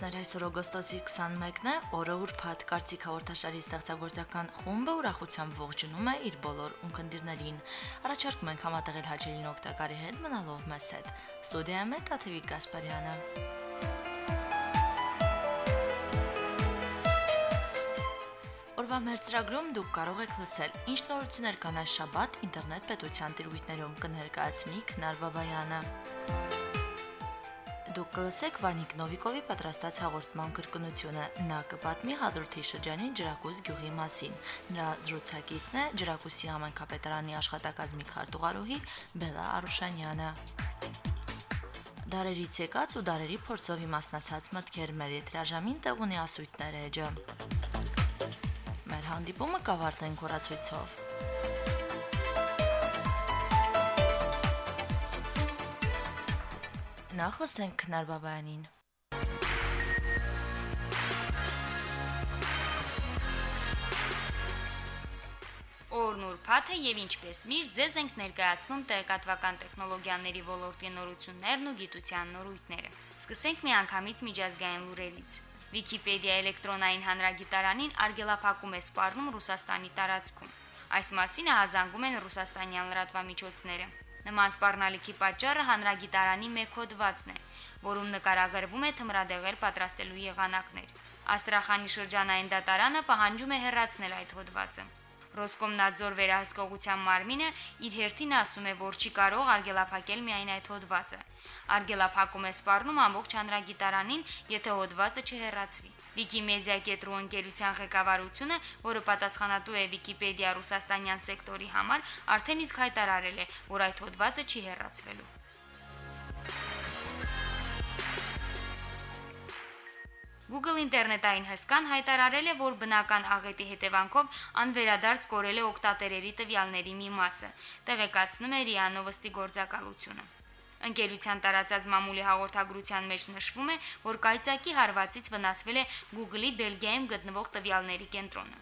հայրենակիցներ, այսօր օգոստոսի 21-ն է, օրը ուրբաթ կարծիք հաղորդաշարի ստեղծագործական խումբը ուրախությամբ ողջունում է իր բոլոր ունկնդիրներին։ Առաջարկում ենք համատեղել հաճելին օգտակարի հետ մնալով մեզ հետ։ Ստուդիայում է Տաթևիկ Գասպարյանը։ Օրվա մեր ծրագրում դուք կարող եք լսել ինչ նորություններ կան այս շաբաթ ինտերնետ պետության տիրույթներում կներկայացնի Քնար Բաբայանը։ Դուք կլսեք Վանիկ Նովիկովի պատրաստած հաղորդման կրկնությունը։ Նա կպատմի Հադրութի շրջանի Ջրակուզ գյուղի մասին։ Նրա զրուցակիցն է Ջրակուսի համայնքապետարանի աշխատակազմի քարտուղարուհի Բելա Արուշանյանը։ Դարերից եկած ու դարերի փորձով իմաստնացած մտքեր մեր եթրաժամին տեղ ունի ասույթներ էջը։ Մեր հանդիպումը կավարտենք հորացույցով։ Նախ լսենք Քնար Բաբայանին։ Օրն ուրբաթ է եւ ինչպես միշտ ձեզ ենք ներկայացնում տեղեկատվական տեխնոլոգիաների ոլորտի նորություններն ու գիտության նորույթները։ Սկսենք միանգամից միջազգային լուրերից։ Վիկիպեդիա էլեկտրոնային հանրագիտարանին արգելափակում է սպառնում Ռուսաստանի տարածքում։ Այս մասին ահազանգում են ռուսաստանյան լրատվամիջոցները։ Նման սպառնալիքի պատճառը հանրագիտարանի մեկ հոդվածն է, որում նկարագրվում է թմրադեղեր պատրաստելու եղանակներ։ Աստրախանի շրջանային դատարանը պահանջում է հեռացնել այդ հոդվածը։ Ռոսկոմնadzor վերահսկողության մարմինը իր հերթին ասում է, որ չի կարող արգելափակել միայն այդ հոդվածը։ Արգելափակում է սպառնում ամբողջ հանրագիտարանին, եթե հոդվածը չհեռացվի։ Wikimedia կետրու ընկերության ղեկավարությունը, որը պատասխանատու է Wikipedia ռուսաստանյան սեկտորի համար, արդեն իսկ հայտարարել է, որ այդ հոդվածը չի հեռացվելու։ Google ինտերնետային հսկան հայտարարել է, որ բնական աղետի հետևանքով անվերադարձ կորել է օկտատերերի տվյալների մի մասը, տեղեկացնում է РԻԱ Նովոստի գործակալությունը։ Ընկերության տարածած մամուլի հաղորդագրության մեջ նշվում է, որ կայծակի հարվածից վնասվել է Google-ի Բելգիայում գտնվող տվյալների կենտրոնը։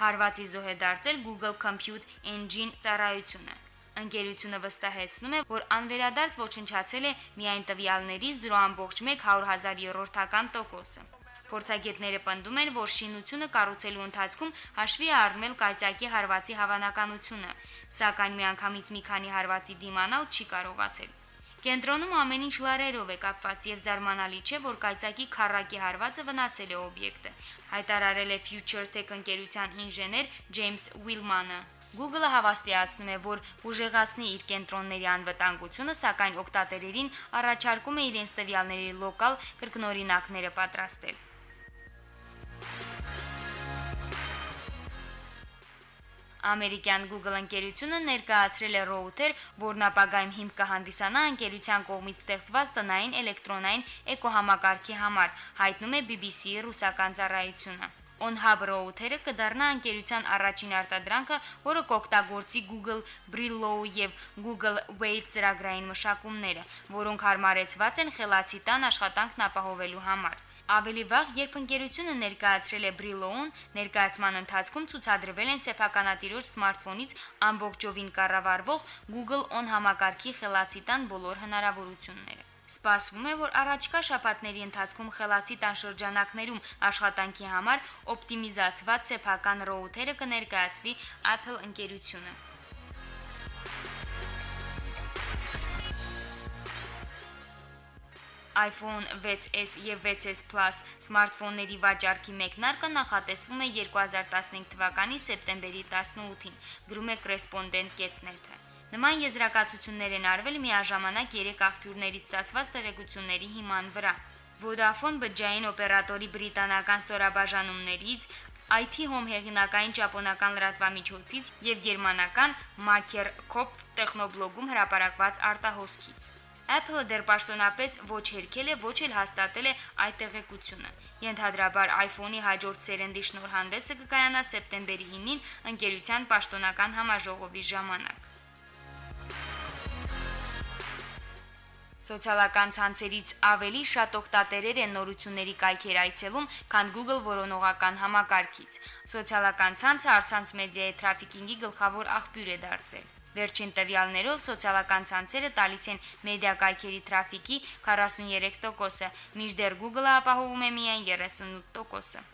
Հարվածի զոհ է դարձել Google Compute Engine ծառայությունը։ Ընկերությունը վստահեցնում է, որ անվերադարձ ոչնչացել է միայն տվյալների 0.1 երրորդական տոկոսը։ Փորձագետները պնդում են, որ շինությունը կառուցելու ընթացքում հաշվի է առնել կայծակի հարվածի հավանականությունը, սակայն միանգամից մի քանի հարվածի դիմանալ չի կարողացել։ Կենտրոնում ամեն ինչ լարերով է կապված եւ զարմանալի չէ, որ կայծակի քարակի հարվածը վնասել է օբյեկտը, հայտարարել է Future Tech ընկերության ինժեներ Ջեյմս Ուիլմանը։ Google-ը հավաստիացնում է, որ ուժեղացնի իր կենտրոնների անվտանգությունը, սակայն օկտատերերին առաջարկում է իրենց տվյալների լոկալ կրկնօրինակները պատրաստել։ Ամերիկյան Google ընկերությունը ներկայացրել է ռոութեր, որն ապագայում հիմք կհանդիսանա ընկերության կողմից ստեղծված տնային էլեկտրոնային էկոհամակարգի համար, հայտնում է BBC-ի ռուսական ծառայությունը։ OnHub ռոութերը կդառնա ընկերության առաջին արտադրանքը, որը կօգտագործի Google Brillo եւ Google Wave ծրագրային մշակումները, որոնք հարմարեցված են խելացի տան աշխատանքն ապահովելու համար։ Ավելի վաղ, երբ ընկերությունը ներկայացրել է Brillo-ուն, ներկայացման ընթացքում ցուցադրվել են սեփականատիրոջ սմարթֆոնից ամբողջովին կառավարվող Google On համակարգի խելացի տան բոլոր հնարավորությունները։ Սպասվում է, որ առաջկա շաբաթների ընթացքում խելացի տան շրջանակներում աշխատանքի համար օպտիմիզացված սեփական ռոութերը կներկայացվի Apple ընկերությունը։ iPhone 6s եւ 6s Plus սմարթֆոնների վաճառքի մեկնարկը նախատեսվում է 2015 թվականի սեպտեմբերի 18-ին, գրում է correspondent.net-ը։ Նման եզրակացություններ են արվել միաժամանակ 3 աղբյուրներից ստացված տեղեկությունների հիման վրա։ Vodafone բջջային օպերատորի բրիտանական ստորաբաժանումներից IT Home հեղինակային ճապոնական լրատվամիջոցից եւ գերմանական Maker Kopf տեխնոբլոգում հրապարակված արտահոսքից։ Apple-ը դեռ պաշտոնապես ոչ հերքել է, ոչ էլ հաստատել է այդ տեղեկությունը։ Ենթադրաբար iPhone-ի հաջորդ սերնդի շնորհանդեսը կկայանա սեպտեմբերի 9-ին ընկերության պաշտոնական համաժողովի ժամանակ։ Սոցիալական ցանցերից ավելի շատ օգտատերեր են նորությունների կայքեր այցելում, քան Google որոնողական համակարգից։ Սոցիալական ցանցը արցանց մեդիայի թրաֆիկինգի գլխավոր աղբյուր է դարձել։ Վերջին տվյալներով սոցիալական ցանցերը տալիս են մեդիա կայքերի թրաֆիկի 43%-ը, մինչդեռ Google-ը ապահովում է միայն 38%-ը։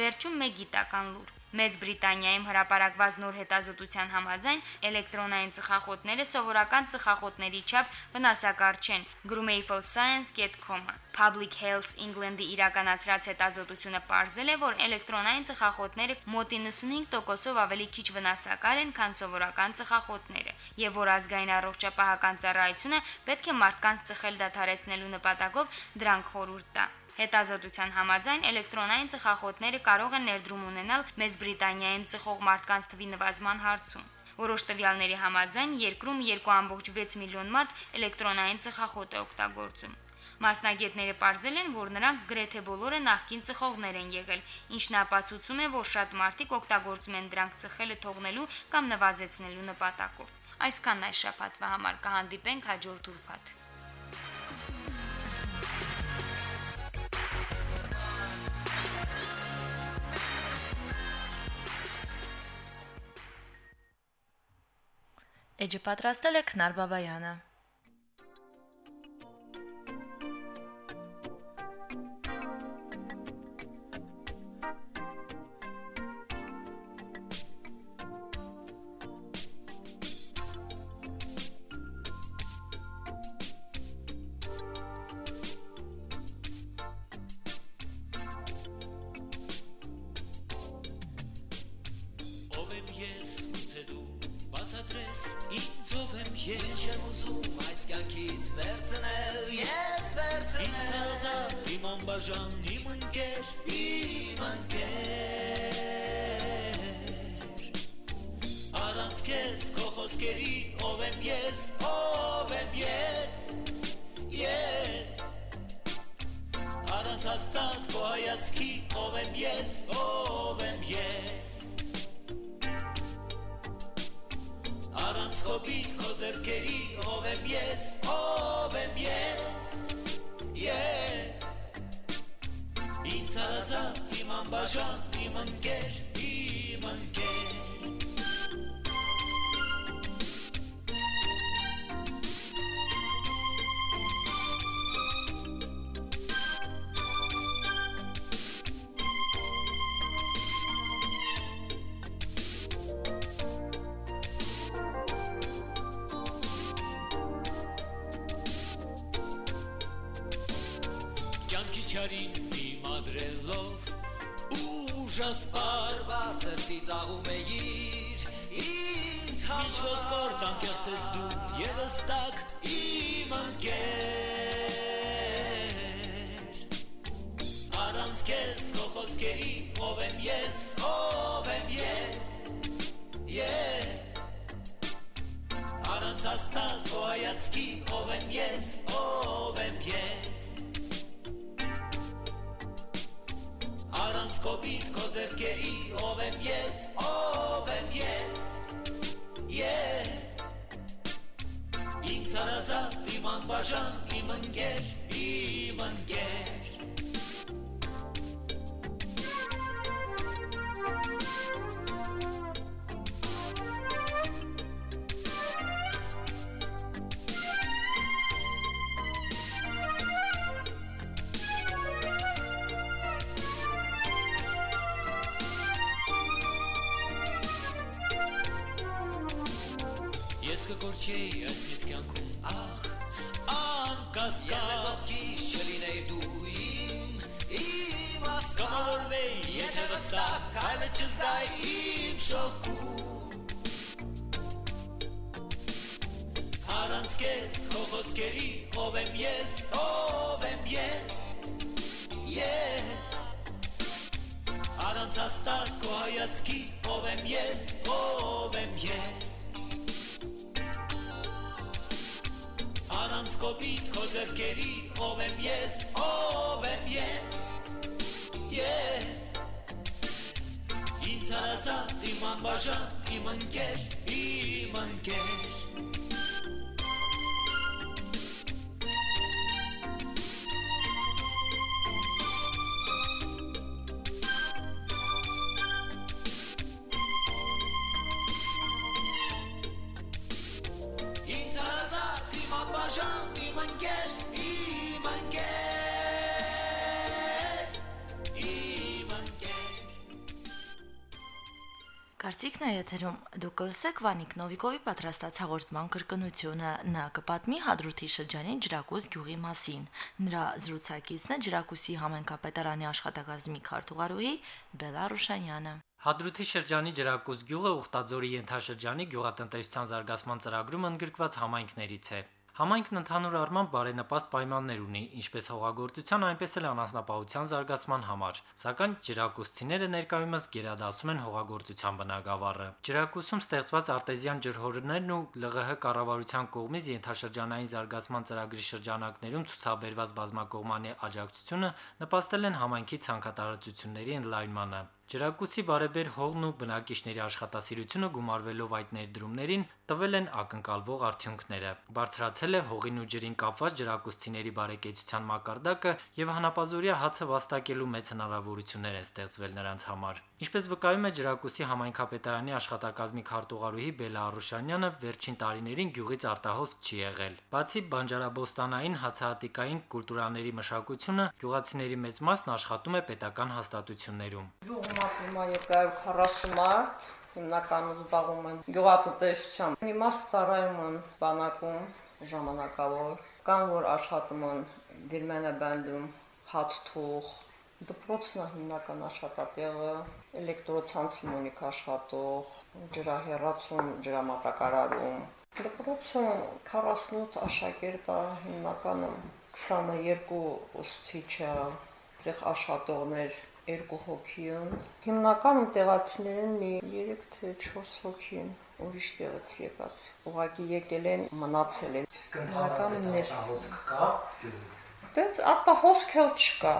Վերջում մեկ գիտական լուր։ Մեծ Բրիտանիայում հրապարակված նոր հետազոտության համաձայն էլեկտրոնային ծխախոտները սովորական ծխախոտների չափ վնասակար չեն, գրում է ifelscience.com-ը։ Public Health England-ի իրականացրած հետազոտությունը ողջել է, որ էլեկտրոնային ծխախոտները մոտ 95%-ով ավելի քիչ վնասակար են, քան սովորական ծխախոտները, եւ որ ազգային առողջապահական ծառայությունը պետք է մարդկանց ծխել դադարեցնելու նպատակով դրանք խորհուրդ տա։ Հետազոտության համաձայն էլեկտրոնային ծխախոտները կարող են ներդրում ունենալ Մեծ Բրիտանիայում ծխող մարդկանց թվի նվազման հարցում։ Որոշ տվյալների համաձայն երկրում 2.6 միլիոն մարդ էլեկտրոնային ծխախոտ է օգտագործում։ Մասնագետները ողջել են, որ նրանք գրեթե բոլորը նախկին ծխողներ են եղել, ինչն ապացուցում է, որ շատ մարդիկ օգտագործում են դրանք ծխելը թողնելու կամ նվազեցնելու նպատակով։ Այսքանն այս շաբաթվա համար կհանդիպենք հաջորդ ուրբաթ։ Էջը պատրաստել է Քնար Բաբայանը։ Չեմ ուզում այս կյանքից վերցնել, ես Ինձ վերցնել ազատ իմ անբաժան իմ ընկեր իմ ընկեր Առանց քեզ քո խոսքերի ով եմ ես ով եմ ես ես Առանց հաստատ քո հայացքի ով եմ ես ով ով եմ ես ով եմ ես ես Ինձ հարազատ Ծիծաղում էիր Ինչ ոսկոր տանկեղծես դու Եվս տակ Առանց կոպիտ քո ձեռքերի ով եմ ես ով եմ ես ես Ինձ հարազատ իմ անբաժան իմ ընկեր իմ ընկեր Առանց հաստատ քո հայացքի ով եմ ես ով եմ ես Առանց կոպիտ քո ձեռքերի ով եմ ես ով եմ ես ես Ինձ հարազատ իմ անբաժան իմ ընկեր իմ ընկեր եթերում դուք կլսեք Վանիկ Նովիկովի պատրաստած հաղորդման կրկնությունը։ Նա կպատմի Հադրութի շրջանի Ջրակուս գյուղի մասին։ Նրա զրուցակիցն է Ջրակուսի համենկապետարանի աշխատակազմի քարտուղարուհի Բելա Ռուշանյանը։ Հադրութի շրջանի Ջրակուս գյուղը Ուխտաձորի ենթաշրջանի գյուղատնտեսության զարգացման ծրագրում ընդգրկված համայնքներից է։ Համայնքն ընդհանուր առմամբ բարենպաստ պայմաններ ունի, ինչպես հողագործության, այնպես էլ անասնապահության զարգացման համար, սակայն ջրակուսցիները ներկայումս գերադասում են հողագործության բնագավառը։ Ջրակուսում ստեղծված արտեզյան ջրհորներն ու ԼՂՀ կառավարության կողմից ենթաշրջանային զարգացման ծրագրի շրջանակներում ցուցաբերված բազմակողմանի աջակցությունը նպաստել են համայնքի ցանկատարածությունների ընդլայնմանը։ Ջրակուսի բարեբեր հողն ու բնակիչների աշխատասիրությունը գումարվելով այդ ներդրումներին տվել են ակնկալվող արդյունքները։ Բարձրացել է հողին ու ջրին կապված ջրակուսցիների բարեկեցության մակարդակը եւ հանապազորյա հացը վաստակելու մեծ հնարավորություններ են ստեղծվել նրանց համար։ Ինչպես վկայում է Ջրակուսի համայնքապետարանի աշխատակազմի քարտուղարուհի Բելա Արուշանյանը, վերջին տարիներին գյուղից արտահոսք չի եղել։ Բացի բանջարաբոստանային հացահատիկային կուլտուրաների մշակությունը, գյուղացիների մեծ մասն աշխատում է պետական հաստատություններում։ Գյուղում ապրում է 240 մարդ, հիմնականում զբաղվում են գյուղատնտեսությամբ։ Մի մաս ծառայում են բանակում ժամանակավոր, կան որ աշխատում են դիրմենը բանդում, հացթուղ, դպրոցն է հիմնական աշխատատեղը, էլեկտրոցանցում ունի աշխատող, ջրահեռացում, ջրամատակարարում։ Դպրոցում 48 աշակերտ է հիմնականում 22 ուսուցիչ է, ցեղ աշխատողներ երկու հոգի են։ Հիմնականում տեղացիներն մի 3 թե 4 հոգի են ուրիշ տեղից եկած։ Ուղղակի եկել են, մնացել են։ Հիմնականում ներս կա? Դից արտահոսք չկա։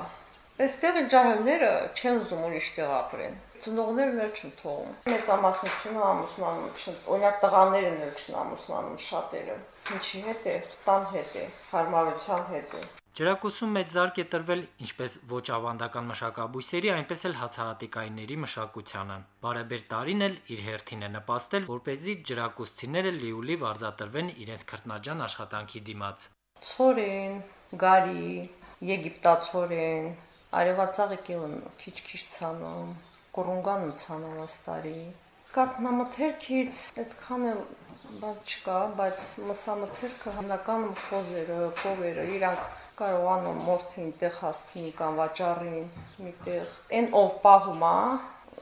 Այստեղ ջահելները չեն ուզում ուրիշ տեղ ապրեն։ Ծնողներն էլ չեն թողում։ Մեծամասնությունը ամուսնանում չեն, օրինակ տղաներն էլ չեն ամուսնանում շատերը։ Ինչի հետ է, տան հետ է, հարմարության հետ է։ Ջրակուսում մեծ զարգ է տրվել ինչպես ոչ ավանդական մշակաբույսերի, այնպես էլ հացահատիկայինների մշակությանը։ Բարեբեր տարին էլ իր հերթին է նպաստել, որ เป զի ջրակուսցիները լիուլի վարձատրվեն իրենց քրտնաջան աշխատանքի դիմաց։ Ցորեն, գարի, եգիպտացորեն, արևածաղիկին քիչ-քիչ ցանում, կորունգան ցանում աստարի։ Կատնամթերքից այդքան էլ բաց չկա, բայց մսամթերքը հիմնականում խոզերը, կովերը, իրանք կարողանում մորթին տեղ հասցնի կամ վաճառին միտեղ։ Այն ով պահում է,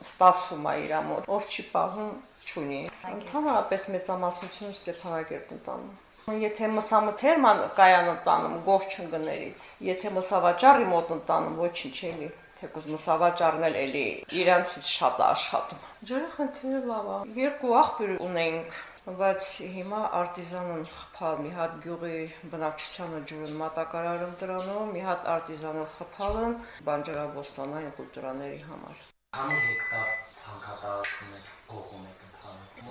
ստասում է իր մոտ, ով չի պահում, չունի։ Ընդհանրապես մեծամասնությունը Ստեփանակերտն տանում։ Եթե մսամթերման կայանը տանում գող չընկներից, եթե մսավաճառի մոտ ընտանում ոչինչ էլի, թեկուզ մսավաճառն էլ էլի իրանցից շատ է աշխատում։ Ջրի խնդիրը լավ է։ Երկու աղբյուր ունենք բայց հիմա արտիզանն խփալ մի հատ գյուղի բնակչությանը ջուրն մատակարարում դրանով, մի հատ արտիզանն խփալն բանջարաբոստանային կուլտուրաների համար։ Քանի հեկտար ցանկատարություն եք փոխում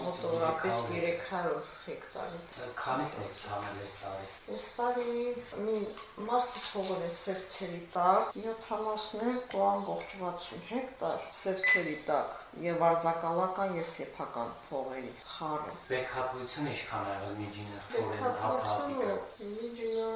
Մոտորապես 300 հեկտար։ Քանից եք ցանել այս տարի։ Այս տարի մի մասը թողել է սերցերի տակ, 72.60 հեկտար սերցերի տակ եւ արձակալական եւ սեփական փողերից խառը։ Բեկհատվությունը ինչքան է եղել միջինը ծորեն հացահատիկը։ Միջինը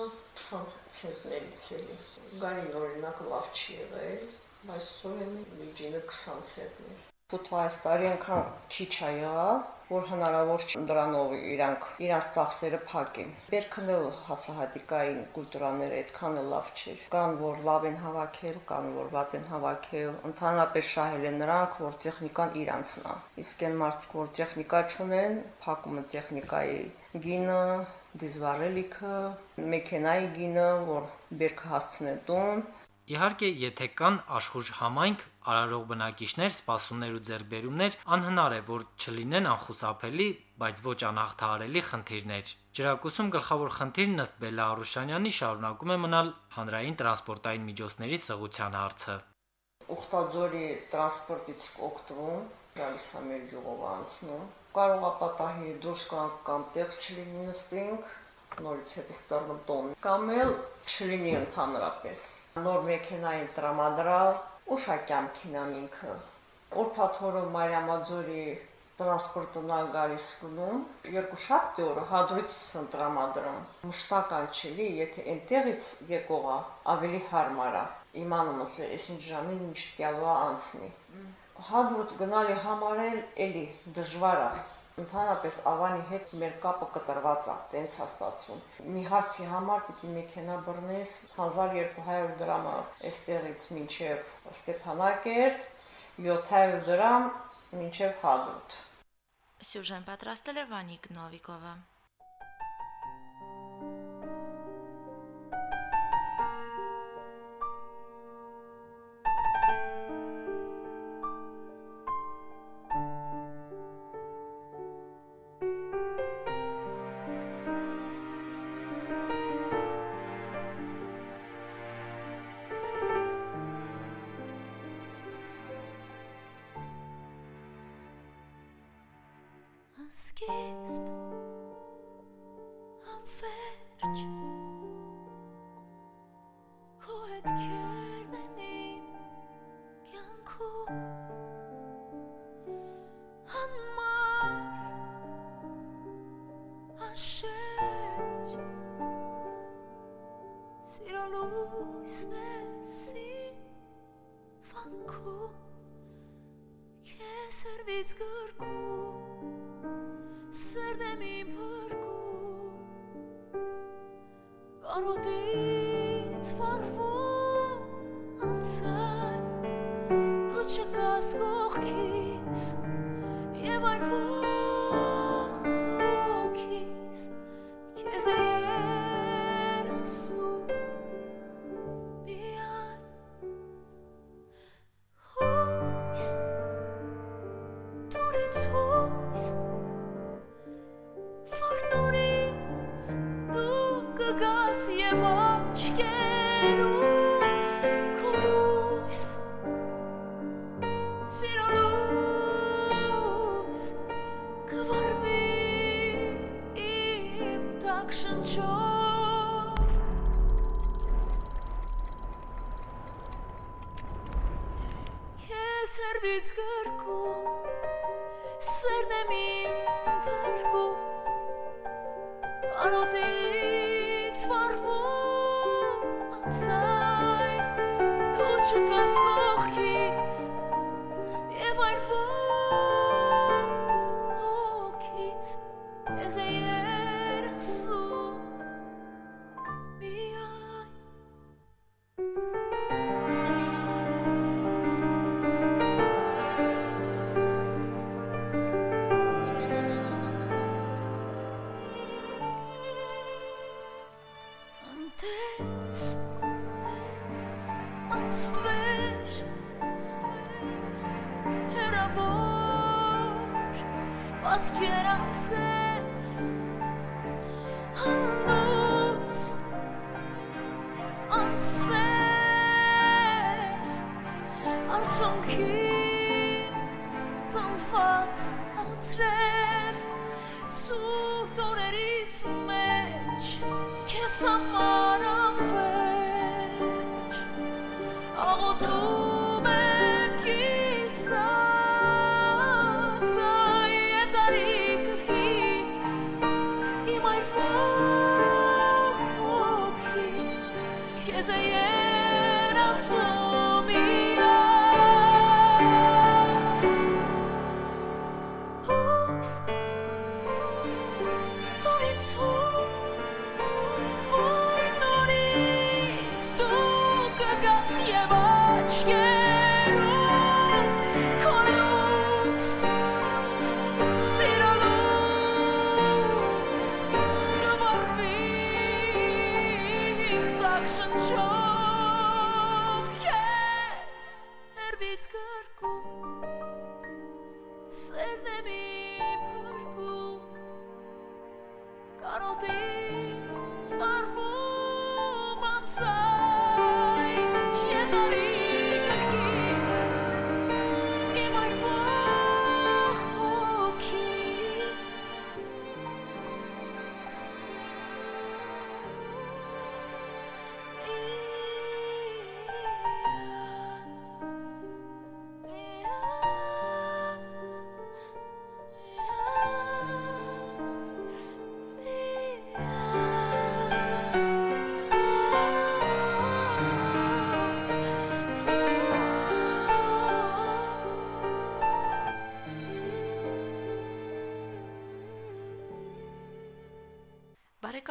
20 ցենտներից էլի։ Գարին օրինակ լավ չի եղել, բայց ծորենի միջինը 20 ցենտներ։ Փոթո այս տարի անգամ քիչ ա եղավ, որ հնարավոր չէ դրանով իրանք իրանց ծախսերը փակեն։ Բերքն էլ հացահատիկային կուլտուրաները այդքան էլ լավ չէր։ Կան որ լավ են հավաքել, կան որ վատ են հավաքել, ընդհանրապես շահել են նրանք, որ տեխնիկան իրանցն է։ Իսկ այն մարդիկ, որ տեխնիկա չունեն, փակում են տեխնիկայի գինը, դիզվարելիքը, մեքենայի գինը, որ բերքը հասցնեն տուն, Իհարկե, եթե կան աշխուժ համայնք, արարող բնակիչներ, սպասումներ ու ձեռբերումներ, անհնար է, որ չլինեն անխուսափելի, բայց ոչ անհաղթահարելի խնդիրներ։ Ջրակուսում գլխավոր խնդիրն ըստ Բելա Արուշանյանի շարունակում է մնալ հանրային տրանսպորտային միջոցների սղության հարցը։ Ուխտաձորի տրանսպորտից օգտվում, գալիս է մեր գյուղով անցնում։ Կարող է պատահի դուրս գանք կամ տեղ չլինի նստենք, նորից հետ ստառնում տոն։ Կամ էլ չլինի ընդհանրապես։ Նոր մեքենային տրամադրալ, ուշակյամ քինամինքը։ Օրփաթորը Մարիամաձորի տրանսպորտն գալիս գնում, երկու շաբթի օրը հադրույթից են տրամադրում։ Մշտական չի, եթե այնտեղից եկողա ավելի հարմար է։ Իմանում ես, այսինչ ժամին ինչ տյալու անցնի։ Հադրույթ գնալի համար էլ էլի դժվար է ընդհանրապես Ավանի հետ մեր կապը կտրված է, տենց է ստացվում։ Մի հարցի համար պիտի մեքենա բռնես 1200 դրամը այստեղից մինչև Ստեփանակեր, 700 դրամ մինչև Հադրութ։ Սյուժեն պատրաստել է Վանիկ Նովիկովը։ քո եւ աչքերում քո could I say?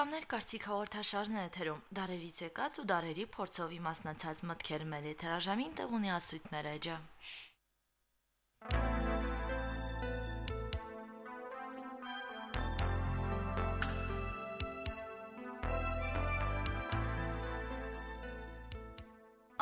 Բարեկամներ կարծիք հաղորդաշարն է եթերում։ Դարերից եկած ու դարերի փորձով իմաստնացած մտքեր մեր եթերաժամին տեղ ունի ասույթներ էջա։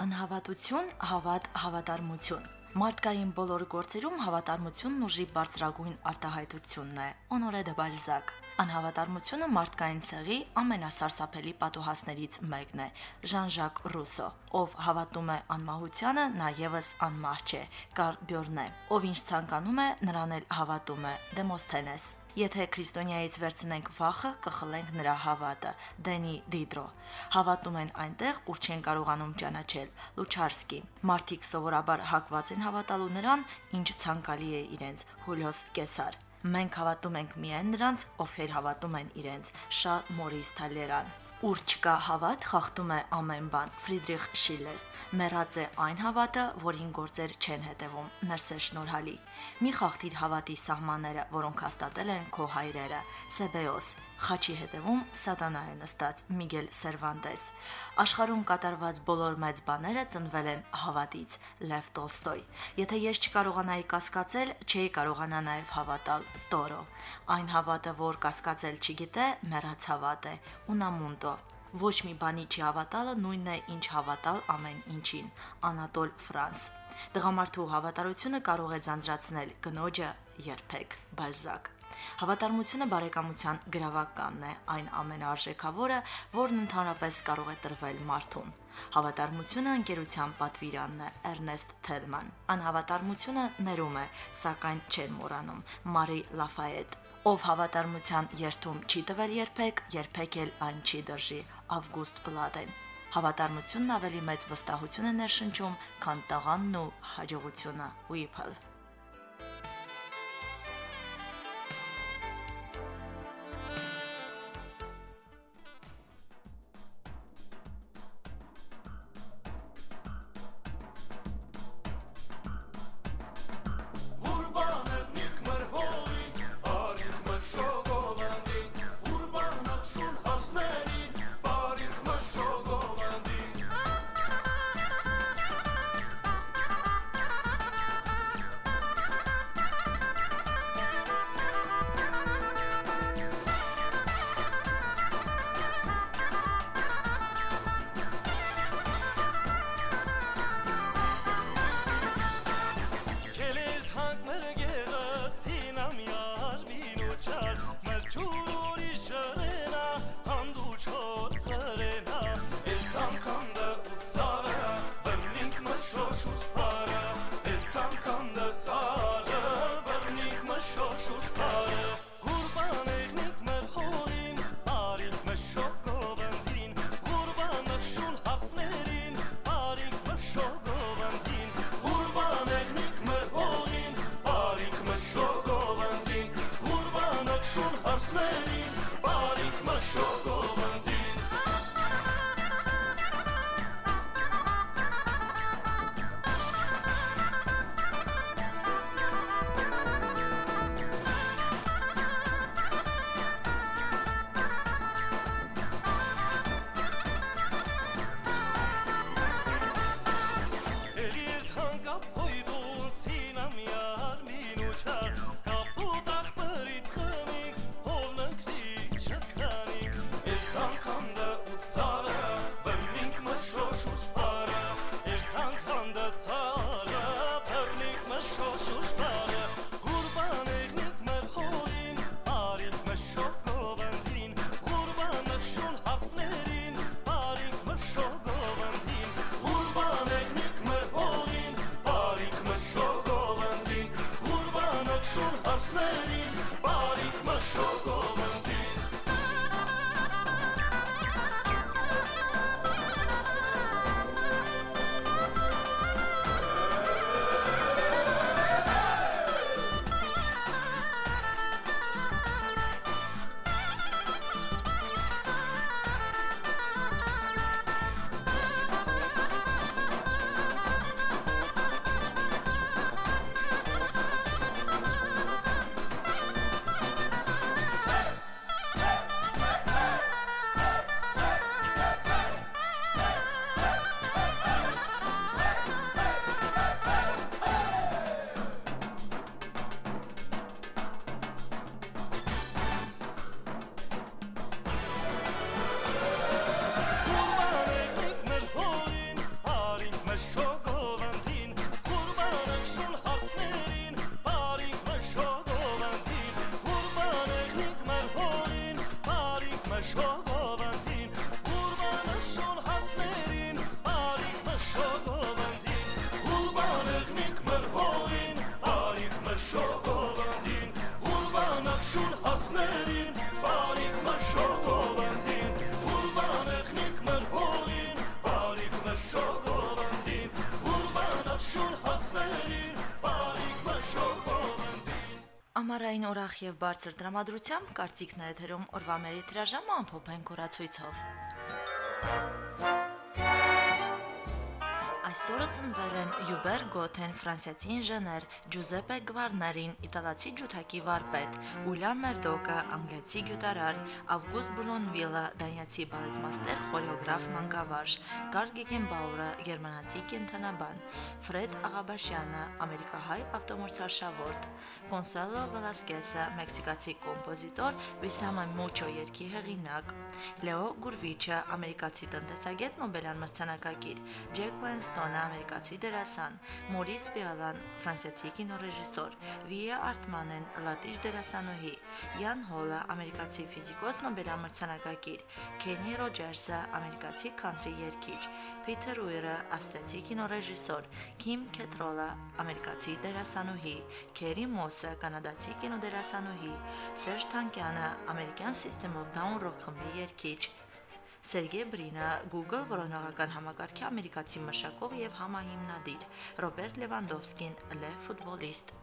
Անհավատություն, հավատ, հավատարմություն։ Մարդկային բոլոր գործերում հավատարմությունն ուժի բարձրագույն արտահայտությունն է։ Օնորե դե Բալզակ։ Անհավատարմությունը մարդկային ցեղի ամենասարսափելի պատուհասներից մեկն է։ Ժան-Ժակ Ռուսո, ով հավատում է անմահությանը, նա եւս անմահ չէ։ Կար Բյորնե, ով ինչ ցանկանում է, նրան էլ հավատում է։ Դեմոսթենես։ Եթե քրիստոնյայից վերցնենք վախը, կխլենք նրա հավատը։ Դենի Դիդրո։ Հավատում են այնտեղ, ուր չեն կարողանում ճանաչել։ Լուչարսկի։ Մարտիկ սովորաբար հակված են հավատալու նրան, ինչ ցանկալի է իրենց։ Հուլիոս Կեսար։ Մենք հավատում ենք միայն նրանց, ովքեր հավատում են իրենց։ Շա Մորիս Թալերան։ Ուր չկա հավատ, խախտում է ամեն բան։ Ֆրիդրիխ Շիլեր։ Մեռած է այն հավատը, որին գործեր չեն հետևում։ Ներսե շնորհալի։ Մի խախտիր հավատի սահմանները, որոնք հաստատել են քո հայրերը։ Սեբեոս։ Խաչի հետևում սատանա է նստած Միգել Սերվանտես։ Աշխարհում կատարված բոլոր մեծ բաները ծնվել են հավատից Լև Տոլստոյ։ Եթե ես չկարողանայի կասկածել, չէի կարողանա նաև հավատալ Տորո։ Այն հավատը, որ կասկածել չգիտե, մեռած հավատ է։ Ունամունդո Ոչ մի բանի չի հավատալը նույնն է, ինչ հավատալ ամեն ինչին։ Անատոլ Ֆրանս։ Տղամարդու հավատարությունը կարող է ձանձրացնել կնոջը երբեք։ Բալզակ։ Հավատարմությունը բարեկամության գրավականն է, այն ամենարժեքավորը, որն ընդհանրապես կարող է տրվել մարդուն։ Հավատարմությունը ընկերության պատվիրանն է Էրնեստ Թելման։ Անհավատարմությունը ներում է, սակայն չեն մոռանում։ Մարի Լաֆայետ Ով հավատարմության երթում չի տվել երբեք, երբեք էլ այն չի դրժի։ Ավգուստ Պլատեն։ Հավատարմությունն ավելի մեծ վստահություն է ներշնչում, քան տաղանն ու հաջողությունը։ Ուիփլ։ Shoot Ուրվանախշուն հարսներին արիք մշողովանդին Ուրվանեղնիկ մրհողին արիք մշողովանդին Ուրվանախշուն հարսներին արիք մշողովանդին Ամառային ուրախ եւ բարձր դրամատրությամբ կարծիքն է եթերում օրվա մերի տիրաժամը ամփոփեն կորացույցով։ Այսօրը ծնվել են Յուբեր Գոթեն, ֆրանսիացի ինժեներ, Ջուզեպե Գվարներին, իտալացի ջութակի վարպետ, Ուիլյամ Մերդոկը, անգլիացի գյուտարար, Ավգուստ Բրոնվիլը, դանիացի բալետմաստեր, խորեոգրաֆ, մանկավարժ, Կարլ Գեգենբաուրը, գերմանացի կենթանաբան, Ֆրեդ Աղաբաշյանը, ամերիկահայ ավտոմորսարշավորդ, Կոնսալո Վելասկեսը, մեքսիկացի կոմպոզիտոր, Վիսամա Մուչո երգի հեղինակ, Լեո Գուրվիչը, ամերիկացի տնտեսագետ, Նոբելյան մրցանակակիր, Ջեք Ուենստոնը, ամերիկացի դերասան, Մորիս Պիալան, ֆրանսիացի կինոռեժիսոր, Վիա Արտմանեն, լատիշ դերասանուհի, Յան Հոլը, ամերիկացի ֆիզիկոս, Նոբելյան մրցանակակիր, Քենի Ռոջերսը, ամերիկացի քանթրի երգիչ, Փիթեր Ուիրը, ավստրիացի կինոռեժիսոր, Քիմ Քետրոլը, ամերիկացի դերասանուհի, Քերի Մոսը, կանադացի կինոդերասանուհի, Սերժ Թանկյանը, ամերիկյան System of Down Rock խմբի երգիչ, Սերգեյ Բրինը, Google որոնողական համակարգի ամերիկացի մշակող եւ համահիմնադիր, Ռոբերտ Լևանդովսկին, լե ֆուտբոլիստ։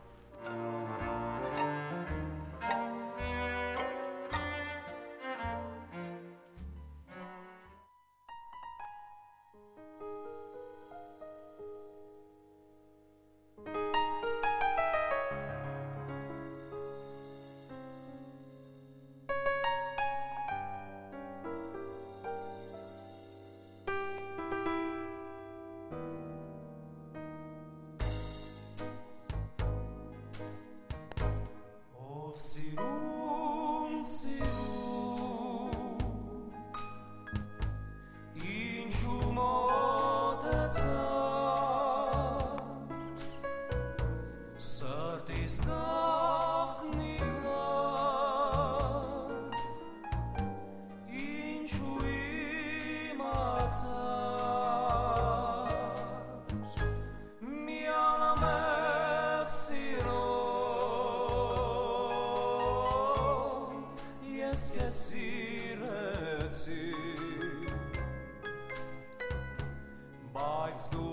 Բայց դու